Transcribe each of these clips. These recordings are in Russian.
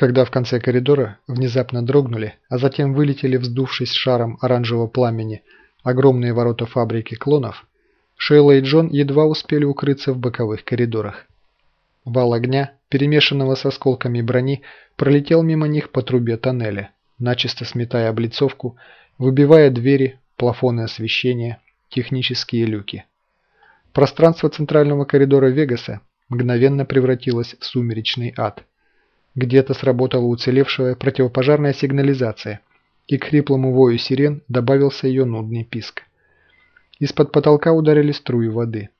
когда в конце коридора внезапно дрогнули, а затем вылетели, вздувшись шаром оранжевого пламени, огромные ворота фабрики клонов, Шейла и Джон едва успели укрыться в боковых коридорах. Вал огня, перемешанного с осколками брони, пролетел мимо них по трубе тоннеля, начисто сметая облицовку, выбивая двери, плафоны освещения, технические люки. Пространство центрального коридора Вегаса мгновенно превратилось в сумеречный ад. Где-то сработала уцелевшая противопожарная сигнализация, и к хриплому вою сирен добавился ее нудный писк. Из-под потолка ударили струи воды.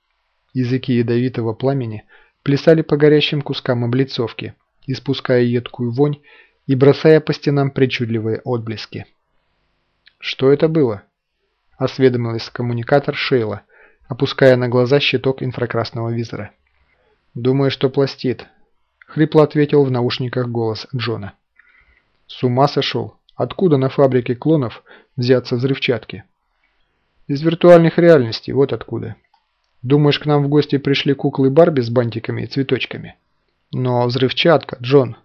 Языки ядовитого пламени плясали по горящим кускам облицовки, испуская едкую вонь и бросая по стенам причудливые отблески. «Что это было?» – осведомилась коммуникатор Шейла, опуская на глаза щиток инфракрасного визора. «Думаю, что пластит», – хрипло ответил в наушниках голос Джона. «С ума сошел? Откуда на фабрике клонов взяться взрывчатки?» «Из виртуальных реальностей, вот откуда. Думаешь, к нам в гости пришли куклы Барби с бантиками и цветочками?» «Но взрывчатка, Джон!»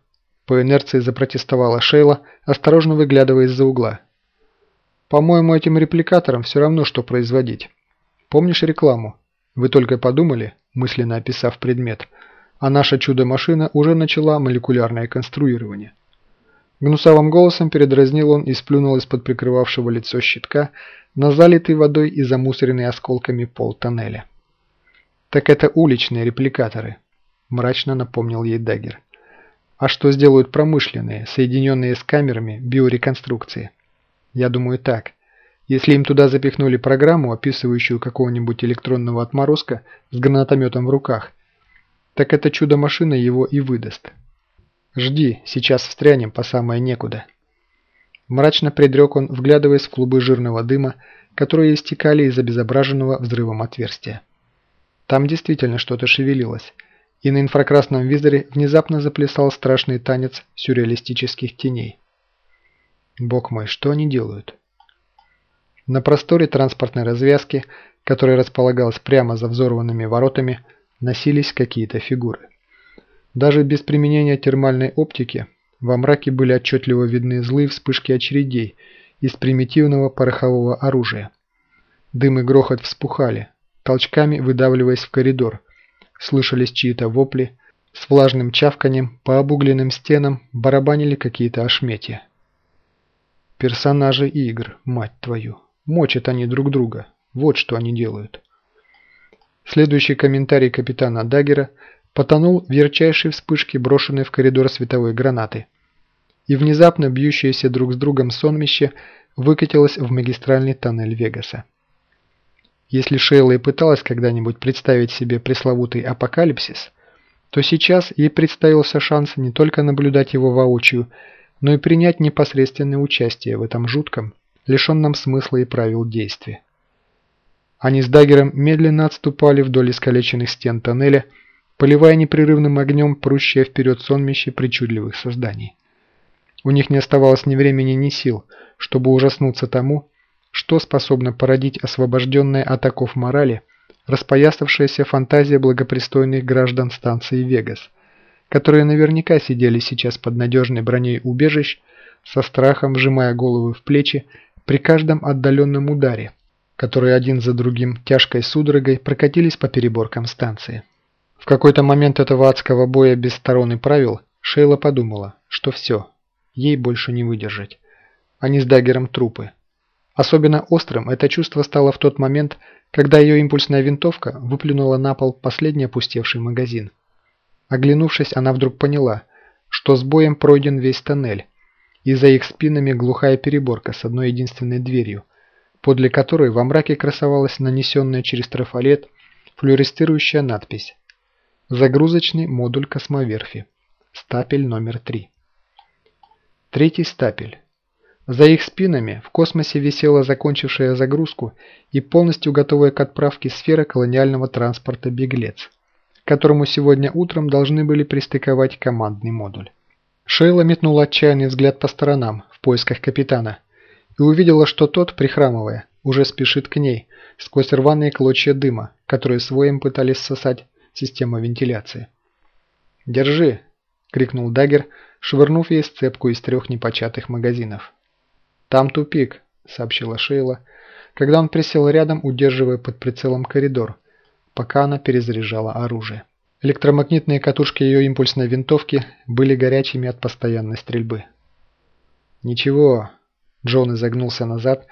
По инерции запротестовала Шейла, осторожно выглядывая из-за угла. По-моему, этим репликаторам все равно, что производить. Помнишь рекламу? Вы только подумали, мысленно описав предмет, а наша чудо-машина уже начала молекулярное конструирование. Гнусавым голосом передразнил он и сплюнул из-под прикрывавшего лицо щитка на залитый водой и замусоренный осколками пол тоннеля. «Так это уличные репликаторы», – мрачно напомнил ей Даггер. «А что сделают промышленные, соединенные с камерами биореконструкции?» Я думаю так. Если им туда запихнули программу, описывающую какого-нибудь электронного отморозка с гранатометом в руках, так это чудо-машина его и выдаст. Жди, сейчас встрянем по самое некуда. Мрачно предрек он, вглядываясь в клубы жирного дыма, которые истекали из обезображенного взрывом отверстия. Там действительно что-то шевелилось, и на инфракрасном визоре внезапно заплясал страшный танец сюрреалистических теней. Бог мой, что они делают? На просторе транспортной развязки, которая располагалась прямо за взорванными воротами, носились какие-то фигуры. Даже без применения термальной оптики во мраке были отчетливо видны злые вспышки очередей из примитивного порохового оружия. Дым и грохот вспухали, толчками выдавливаясь в коридор. Слышались чьи-то вопли, с влажным чавканием по обугленным стенам барабанили какие-то ошметья. Персонажи игр, мать твою. Мочат они друг друга. Вот что они делают. Следующий комментарий капитана Даггера потонул в ярчайшей вспышке, брошенной в коридор световой гранаты. И внезапно бьющееся друг с другом сонмище выкатилось в магистральный тоннель Вегаса. Если Шейла и пыталась когда-нибудь представить себе пресловутый апокалипсис, то сейчас ей представился шанс не только наблюдать его воочию, но и принять непосредственное участие в этом жутком, лишенном смысла и правил действия. Они с Даггером медленно отступали вдоль искалеченных стен тоннеля, поливая непрерывным огнем прущее вперед сонмище причудливых созданий. У них не оставалось ни времени, ни сил, чтобы ужаснуться тому, что способна породить освобожденная от оков морали, распоясавшаяся фантазия благопристойных граждан станции Вегас, которые наверняка сидели сейчас под надежной броней убежищ, со страхом вжимая головы в плечи при каждом отдаленном ударе, которые один за другим тяжкой судорогой прокатились по переборкам станции. В какой-то момент этого адского боя без сторон и правил Шейла подумала, что все, ей больше не выдержать. Они с Даггером трупы. Особенно острым это чувство стало в тот момент, когда ее импульсная винтовка выплюнула на пол последний опустевший магазин. Оглянувшись, она вдруг поняла, что с боем пройден весь тоннель, и за их спинами глухая переборка с одной единственной дверью, подле которой во мраке красовалась нанесенная через трафарет флюоресцирующая надпись «Загрузочный модуль космоверфи. Стапель номер 3». Третий стапель. За их спинами в космосе висела закончившая загрузку и полностью готовая к отправке сфера колониального транспорта «Беглец» которому сегодня утром должны были пристыковать командный модуль. Шейла метнула отчаянный взгляд по сторонам в поисках капитана и увидела, что тот, прихрамывая, уже спешит к ней сквозь рваные клочья дыма, которые своим пытались сосать система вентиляции. «Держи!» крикнул Даггер, швырнув ей сцепку из трех непочатых магазинов. «Там тупик», – сообщила Шейла, когда он присел рядом, удерживая под прицелом коридор, пока она перезаряжала оружие. Электромагнитные катушки ее импульсной винтовки были горячими от постоянной стрельбы. «Ничего», – Джон изогнулся назад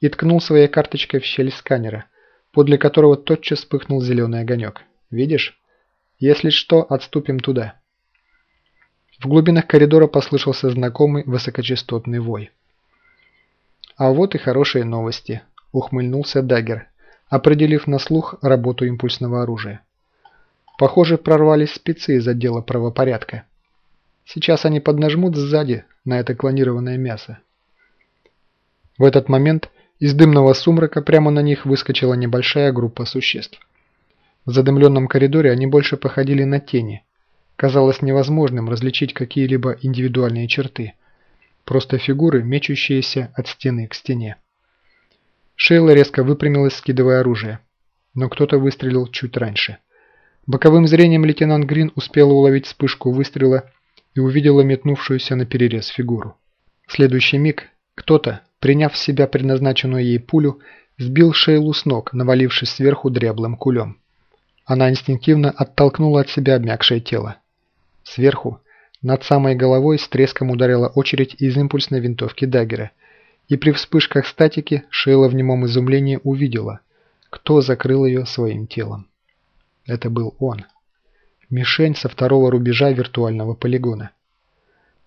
и ткнул своей карточкой в щель сканера, подле которого тотчас вспыхнул зеленый огонек. «Видишь? Если что, отступим туда». В глубинах коридора послышался знакомый высокочастотный вой. «А вот и хорошие новости», – ухмыльнулся Даггер, определив на слух работу импульсного оружия. «Похоже, прорвались спецы из отдела правопорядка. Сейчас они поднажмут сзади на это клонированное мясо». В этот момент из дымного сумрака прямо на них выскочила небольшая группа существ. В задымленном коридоре они больше походили на тени. Казалось невозможным различить какие-либо индивидуальные черты – Просто фигуры, мечущиеся от стены к стене. Шейла резко выпрямилась, скидывая оружие. Но кто-то выстрелил чуть раньше. Боковым зрением лейтенант Грин успела уловить вспышку выстрела и увидела метнувшуюся на перерез фигуру. В следующий миг кто-то, приняв в себя предназначенную ей пулю, сбил Шейлу с ног, навалившись сверху дряблым кулем. Она инстинктивно оттолкнула от себя обмякшее тело. Сверху над самой головой с треском ударила очередь из импульсной винтовки Даггера, и при вспышках статики Шейла в немом изумлении увидела, кто закрыл ее своим телом. Это был он. Мишень со второго рубежа виртуального полигона.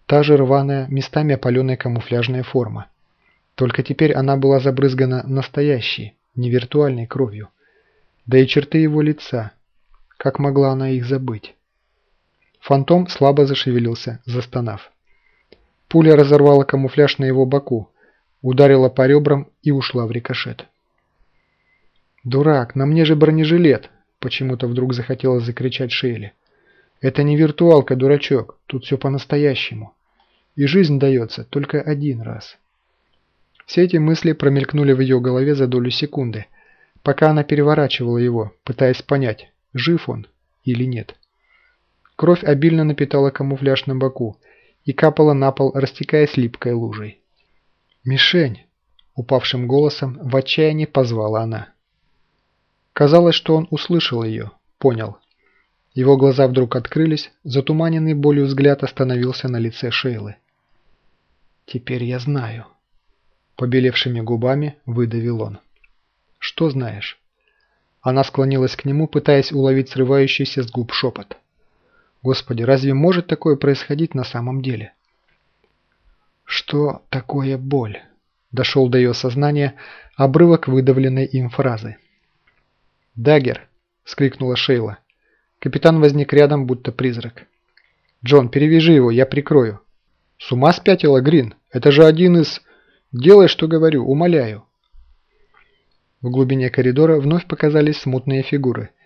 Та же рваная, местами опаленная камуфляжная форма. Только теперь она была забрызгана настоящей, не виртуальной кровью. Да и черты его лица. Как могла она их забыть? Фантом слабо зашевелился, застонав. Пуля разорвала камуфляж на его боку, ударила по ребрам и ушла в рикошет. «Дурак, на мне же бронежилет!» Почему-то вдруг захотелось закричать Шейли. «Это не виртуалка, дурачок, тут все по-настоящему. И жизнь дается только один раз». Все эти мысли промелькнули в ее голове за долю секунды, пока она переворачивала его, пытаясь понять, жив он или нет. Кровь обильно напитала камуфляж на боку и капала на пол, растекаясь липкой лужей. «Мишень!» – упавшим голосом в отчаянии позвала она. Казалось, что он услышал ее, понял. Его глаза вдруг открылись, затуманенный болью взгляд остановился на лице Шейлы. «Теперь я знаю», – побелевшими губами выдавил он. «Что знаешь?» Она склонилась к нему, пытаясь уловить срывающийся с губ шепот. Господи, разве может такое происходить на самом деле? Что такое боль? Дошел до ее сознания обрывок выдавленной им фразы. «Даггер!» – вскрикнула Шейла. Капитан возник рядом, будто призрак. «Джон, перевяжи его, я прикрою». «С ума спятила Грин? Это же один из...» «Делай, что говорю, умоляю». В глубине коридора вновь показались смутные фигуры –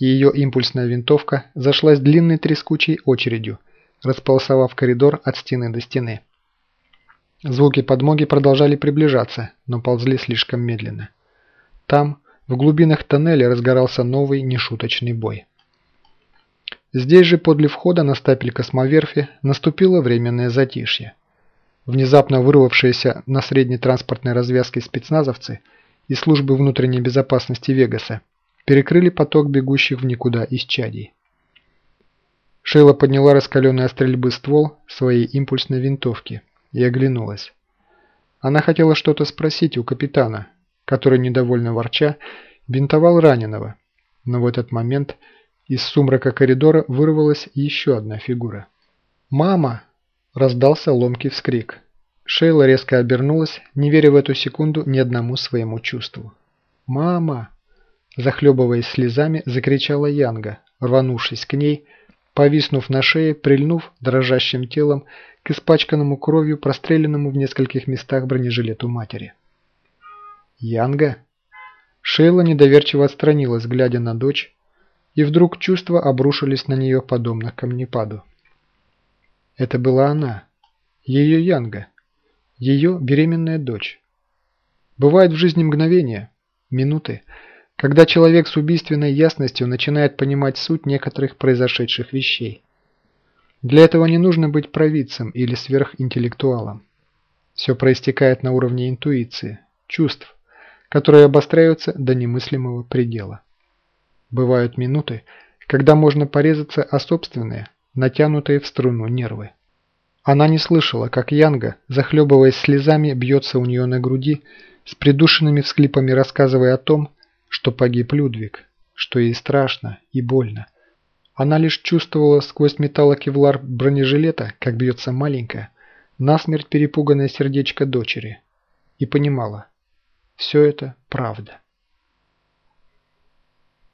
и ее импульсная винтовка зашлась длинной трескучей очередью, располосовав коридор от стены до стены. Звуки подмоги продолжали приближаться, но ползли слишком медленно. Там, в глубинах тоннеля, разгорался новый нешуточный бой. Здесь же, подле входа на стапель космоверфи, наступило временное затишье. Внезапно вырвавшиеся на средней транспортной развязке спецназовцы из службы внутренней безопасности Вегаса перекрыли поток бегущих в никуда из чадей. Шейла подняла раскаленный от стрельбы ствол своей импульсной винтовки и оглянулась. Она хотела что-то спросить у капитана, который, недовольно ворча, бинтовал раненого, но в этот момент из сумрака коридора вырвалась еще одна фигура. «Мама!» – раздался ломкий вскрик. Шейла резко обернулась, не веря в эту секунду ни одному своему чувству. «Мама!» Захлебываясь слезами, закричала Янга, рванувшись к ней, повиснув на шее, прильнув дрожащим телом к испачканному кровью, простреленному в нескольких местах бронежилету матери. «Янга?» Шейла недоверчиво отстранилась, глядя на дочь, и вдруг чувства обрушились на нее подобно камнепаду. Это была она, ее Янга, ее беременная дочь. Бывает в жизни мгновения, минуты, когда человек с убийственной ясностью начинает понимать суть некоторых произошедших вещей. Для этого не нужно быть провидцем или сверхинтеллектуалом. Все проистекает на уровне интуиции, чувств, которые обостряются до немыслимого предела. Бывают минуты, когда можно порезаться о собственные, натянутые в струну нервы. Она не слышала, как Янга, захлебываясь слезами, бьется у нее на груди, с придушенными всклипами рассказывая о том, что погиб Людвиг, что ей страшно и больно. Она лишь чувствовала сквозь металлокевлар бронежилета, как бьется маленькое, насмерть перепуганное сердечко дочери, и понимала, все это правда.